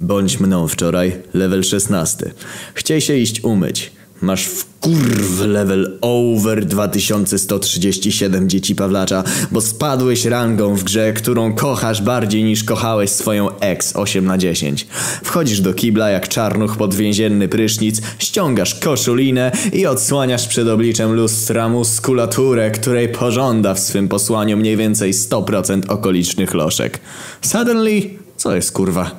Bądź mną wczoraj, level 16. Chciej się iść umyć. Masz w kurw level over 2137 dzieci Pawlacza, bo spadłeś rangą w grze, którą kochasz bardziej niż kochałeś swoją ex 8 na 10. Wchodzisz do kibla jak czarnuch pod więzienny prysznic, ściągasz koszulinę i odsłaniasz przed obliczem lustra muskulaturę, której pożąda w swym posłaniu mniej więcej 100% okolicznych loszek. Suddenly co jest kurwa?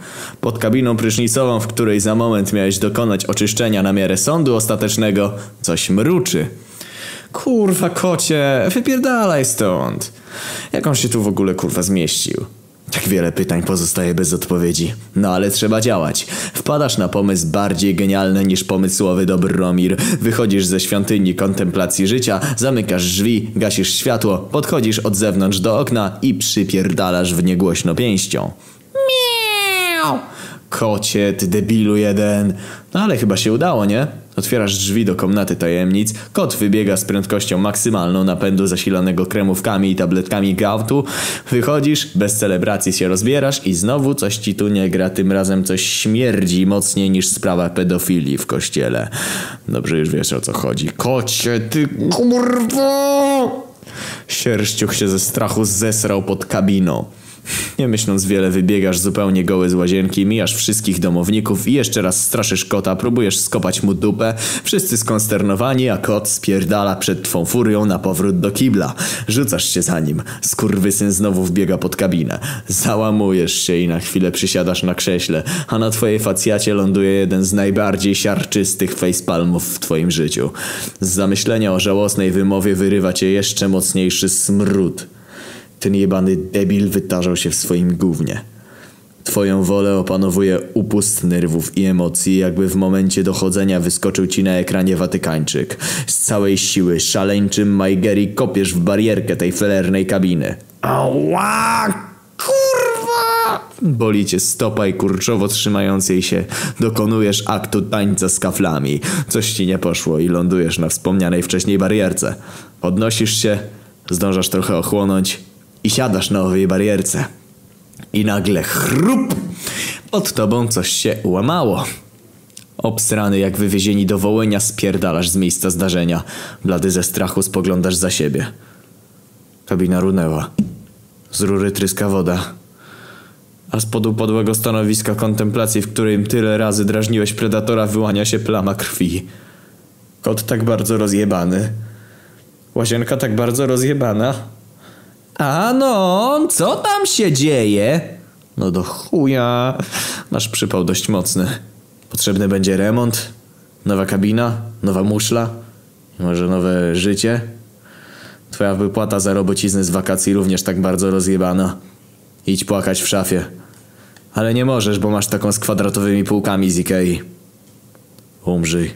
Pod kabiną prysznicową, w której za moment miałeś dokonać oczyszczenia na miarę sądu ostatecznego, coś mruczy. Kurwa kocie, wypierdalaj stąd. Jak on się tu w ogóle kurwa zmieścił? Tak wiele pytań pozostaje bez odpowiedzi. No ale trzeba działać. Wpadasz na pomysł bardziej genialny niż pomysłowy Dobromir. Wychodzisz ze świątyni kontemplacji życia, zamykasz drzwi, gasisz światło, podchodzisz od zewnątrz do okna i przypierdalasz w niegłośno pięścią. Kocie, ty debilu jeden. No ale chyba się udało, nie? Otwierasz drzwi do komnaty tajemnic, kot wybiega z prędkością maksymalną napędu zasilanego kremówkami i tabletkami gautu, wychodzisz, bez celebracji się rozbierasz i znowu coś ci tu nie gra, tym razem coś śmierdzi mocniej niż sprawa pedofilii w kościele. Dobrze już wiesz o co chodzi. Kocie, ty kurwo! Sierściuch się ze strachu zesrał pod kabiną. Nie myśląc wiele, wybiegasz zupełnie goły z łazienki, mijasz wszystkich domowników i jeszcze raz straszysz kota, próbujesz skopać mu dupę. Wszyscy skonsternowani, a kot spierdala przed twą furią na powrót do kibla. Rzucasz się za nim. Skurwysyn znowu wbiega pod kabinę. Załamujesz się i na chwilę przysiadasz na krześle, a na twojej facjacie ląduje jeden z najbardziej siarczystych facepalmów w twoim życiu. Z zamyślenia o żałosnej wymowie wyrywa cię jeszcze mocniejszy smród. Ten jebany debil wytarzał się w swoim gównie. Twoją wolę opanowuje upust nerwów i emocji, jakby w momencie dochodzenia wyskoczył ci na ekranie Watykańczyk. Z całej siły szaleńczym Majgeri kopiesz w barierkę tej felernej kabiny. Ała! Kurwa! Boli cię stopa i kurczowo trzymającej się dokonujesz aktu tańca z kaflami. Coś ci nie poszło i lądujesz na wspomnianej wcześniej barierce. Podnosisz się, zdążasz trochę ochłonąć i siadasz na owej barierce. I nagle chrup! Pod tobą coś się ułamało. Obsrany jak wywiezieni do Wołynia spierdalasz z miejsca zdarzenia. Blady ze strachu spoglądasz za siebie. Kabina runęła. Z rury tryska woda. A z podu podłego stanowiska kontemplacji, w którym tyle razy drażniłeś predatora, wyłania się plama krwi. Kot tak bardzo rozjebany. Łazienka tak bardzo rozjebana. A no, co tam się dzieje? No do chuja. Masz przypał dość mocny. Potrzebny będzie remont, nowa kabina, nowa muszla, może nowe życie. Twoja wypłata za robocizny z wakacji również tak bardzo rozjebana. Idź płakać w szafie. Ale nie możesz, bo masz taką z kwadratowymi półkami z Ikei. Umrzyj.